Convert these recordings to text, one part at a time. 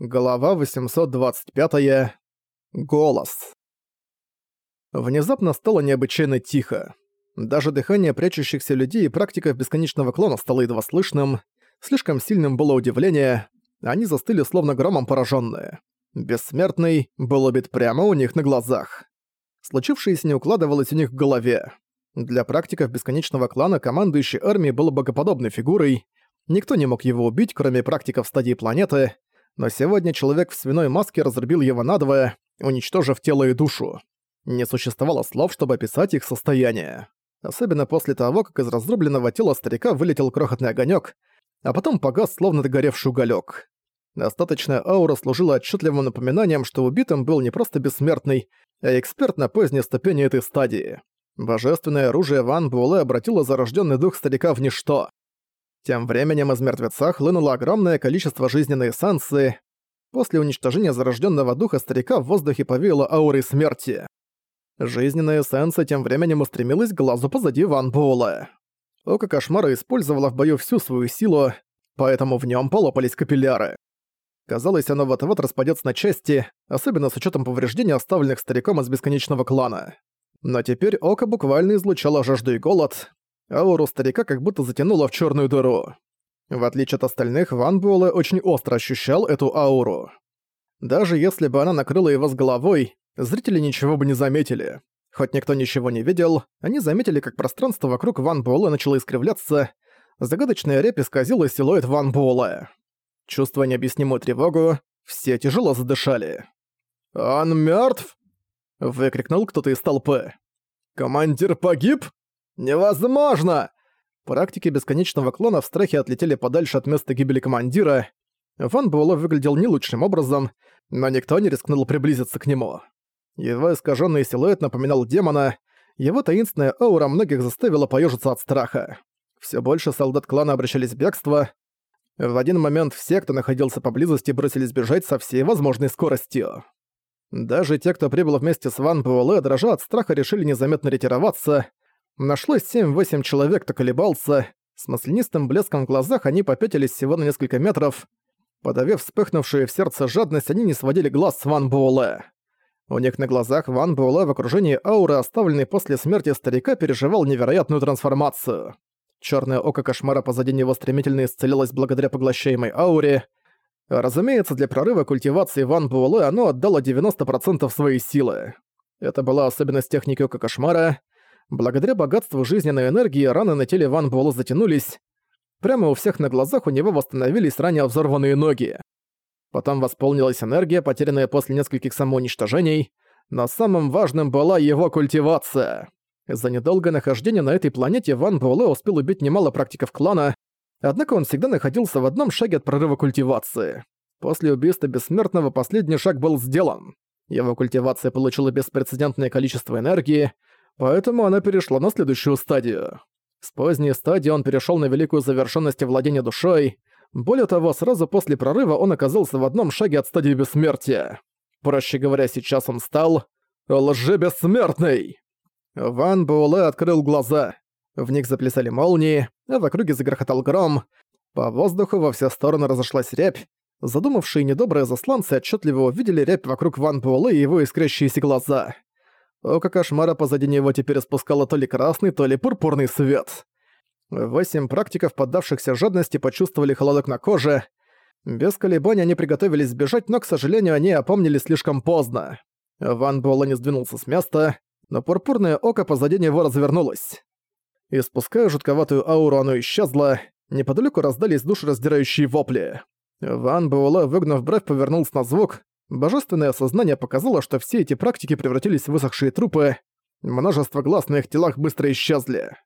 Глава 825. -я. Голос. Внезапно стало необычайно тихо. Даже дыхание прячущихся людей и практиков бесконечного клона стало едва слышным. Слишком сильным было удивление. Они застыли словно громом пораженные. Бессмертный был убит прямо у них на глазах. Случившееся не укладывалось у них в голове. Для практиков бесконечного клана командующий армией был богоподобной фигурой. Никто не мог его убить, кроме практиков стадии планеты — но сегодня человек в свиной маске разрубил его надвое, уничтожив тело и душу. Не существовало слов, чтобы описать их состояние. Особенно после того, как из разрубленного тела старика вылетел крохотный огонек, а потом погас словно догоревший уголек. Остаточная аура служила отчетливым напоминанием, что убитым был не просто бессмертный, а эксперт на поздней ступени этой стадии. Божественное оружие Ван Буэлэ обратило зарожденный дух старика в ничто. Тем временем из мертвеца хлынуло огромное количество жизненной эссенции. После уничтожения зарожденного духа старика в воздухе повеяло аурой смерти. Жизненная эссенция тем временем устремилась к глазу позади Ван Буэлла. Око кошмара использовало в бою всю свою силу, поэтому в нем полопались капилляры. Казалось, оно вот-вот распадется на части, особенно с учетом повреждений, оставленных стариком из бесконечного клана. Но теперь око буквально излучало жажду и голод, Ауру старика как будто затянуло в черную дыру. В отличие от остальных, Ван Буэлэ очень остро ощущал эту ауру. Даже если бы она накрыла его с головой, зрители ничего бы не заметили. Хоть никто ничего не видел, они заметили, как пространство вокруг Ван Буэлэ начало искривляться, загадочная репь исказила силуэт Ван Буэлэ. Чувствуя необъяснимую тревогу, все тяжело задышали. «Он мертв! выкрикнул кто-то из толпы. «Командир погиб?» «Невозможно!» Практики бесконечного клона в страхе отлетели подальше от места гибели командира. Ван Буэлло выглядел не лучшим образом, но никто не рискнул приблизиться к нему. Его искаженный силуэт напоминал демона, его таинственная аура многих заставила поежиться от страха. Все больше солдат клана обращались в бегство. В один момент все, кто находился поблизости, бросились бежать со всей возможной скоростью. Даже те, кто прибыл вместе с Ван Буэлэ, дрожа от страха, решили незаметно ретироваться. Нашлось 7-8 человек, кто колебался. С маслянистым блеском в глазах они попятились всего на несколько метров. Подавив вспыхнувшую в сердце жадность, они не сводили глаз с Ван Буэлэ. У них на глазах Ван Буэлэ в окружении ауры, оставленной после смерти старика, переживал невероятную трансформацию. Чёрное око кошмара позади него стремительно исцелилось благодаря поглощаемой ауре. Разумеется, для прорыва культивации Ван Буэлэ оно отдало 90% своей силы. Это была особенность техники ока кошмара. Благодаря богатству жизненной энергии раны на теле Ван Буэлло затянулись. Прямо у всех на глазах у него восстановились ранее взорванные ноги. Потом восполнилась энергия, потерянная после нескольких самоуничтожений, но самым важным была его культивация. За недолгое нахождение на этой планете Ван Буэлэ успел убить немало практиков клана, однако он всегда находился в одном шаге от прорыва культивации. После убийства Бессмертного последний шаг был сделан. Его культивация получила беспрецедентное количество энергии, Поэтому она перешла на следующую стадию. С поздней стадии он перешел на великую завершенность владения душой. Более того, сразу после прорыва он оказался в одном шаге от стадии бессмертия. Проще говоря, сейчас он стал лжебессмертный. Ван Буэлэ открыл глаза. В них заплясали молнии, а в округе загрохотал гром. По воздуху во все стороны разошлась рябь. Задумавшие недобрые засланцы отчетливо увидели рябь вокруг Ван Буэлэ и его искрящиеся глаза. Око кошмара позади него теперь спускало то ли красный, то ли пурпурный свет. Восемь практиков, поддавшихся жадности, почувствовали холодок на коже. Без колебаний они приготовились сбежать, но, к сожалению, они опомнились слишком поздно. Ван Буэлэ не сдвинулся с места, но пурпурное око позади него развернулось. Испуская жутковатую ауру, оно исчезло. Неподалеку раздались душераздирающие вопли. Ван Буэлэ, выгнув бровь, повернулся на звук, Божественное сознание показало, что все эти практики превратились в высохшие трупы, множество глаз на их телах быстро исчезли.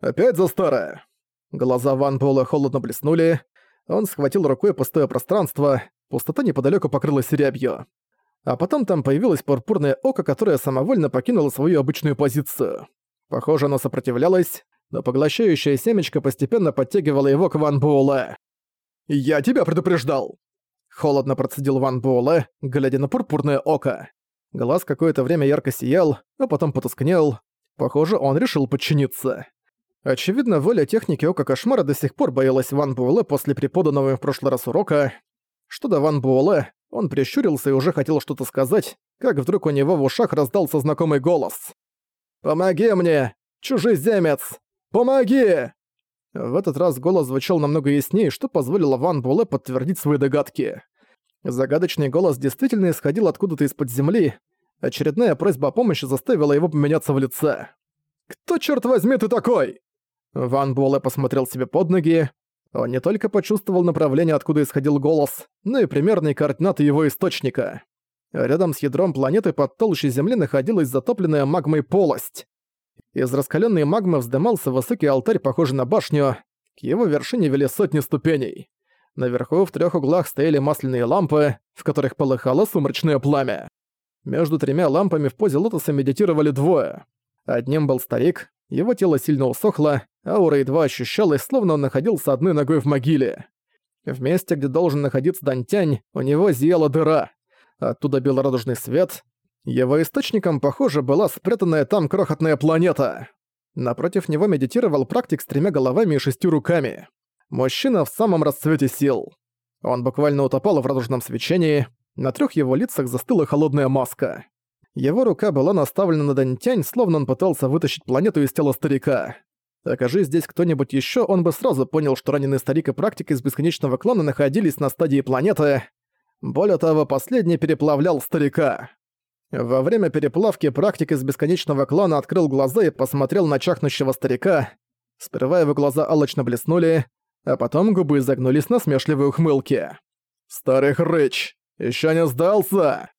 «Опять за старое!» Глаза Ван Буэлла холодно блеснули, он схватил рукой пустое пространство, пустота неподалеку покрылась рябью. А потом там появилось пурпурное око, которое самовольно покинуло свою обычную позицию. Похоже, оно сопротивлялось, но поглощающее семечко постепенно подтягивало его к Ван Буэлэ. «Я тебя предупреждал!» Холодно процедил Ван Буэлэ, глядя на пурпурное око. Глаз какое-то время ярко сиял, а потом потускнел. Похоже, он решил подчиниться. Очевидно, воля техники Ока Кошмара до сих пор боялась Ван Буэлэ после преподанного им в прошлый раз урока. Что до Ван Буэлэ, он прищурился и уже хотел что-то сказать, как вдруг у него в ушах раздался знакомый голос. «Помоги мне, чужеземец! Помоги!» В этот раз голос звучал намного яснее, что позволило Ван Буэлэ подтвердить свои догадки. Загадочный голос действительно исходил откуда-то из-под земли. Очередная просьба о помощи заставила его поменяться в лице. «Кто, черт возьми, ты такой?» Ван Буэлэ посмотрел себе под ноги. Он не только почувствовал направление, откуда исходил голос, но и примерные координаты его источника. Рядом с ядром планеты под толщей Земли находилась затопленная магмой полость. Из раскаленной магмы вздымался высокий алтарь, похожий на башню. К его вершине вели сотни ступеней. Наверху в трех углах стояли масляные лампы, в которых полыхало сумрачное пламя. Между тремя лампами в позе лотоса медитировали двое. Одним был старик, его тело сильно усохло, аура едва ощущалась, словно он находился одной ногой в могиле. В месте, где должен находиться Дантянь, у него зияла дыра. Оттуда бил радужный свет. Его источником, похоже, была спрятанная там крохотная планета. Напротив него медитировал практик с тремя головами и шестью руками. Мужчина в самом расцвете сил. Он буквально утопал в радужном свечении, на трех его лицах застыла холодная маска. Его рука была наставлена на Дантянь, словно он пытался вытащить планету из тела старика. Окажи здесь кто-нибудь еще, он бы сразу понял, что раненый старик и практик из бесконечного клана находились на стадии планеты. Более того, последний переплавлял старика. Во время переплавки практик из бесконечного клана открыл глаза и посмотрел на чахнущего старика. Сперва его глаза алчно блеснули, а потом губы загнулись на смешливой ухмылке. «Старый хрыч! Ещё не сдался!»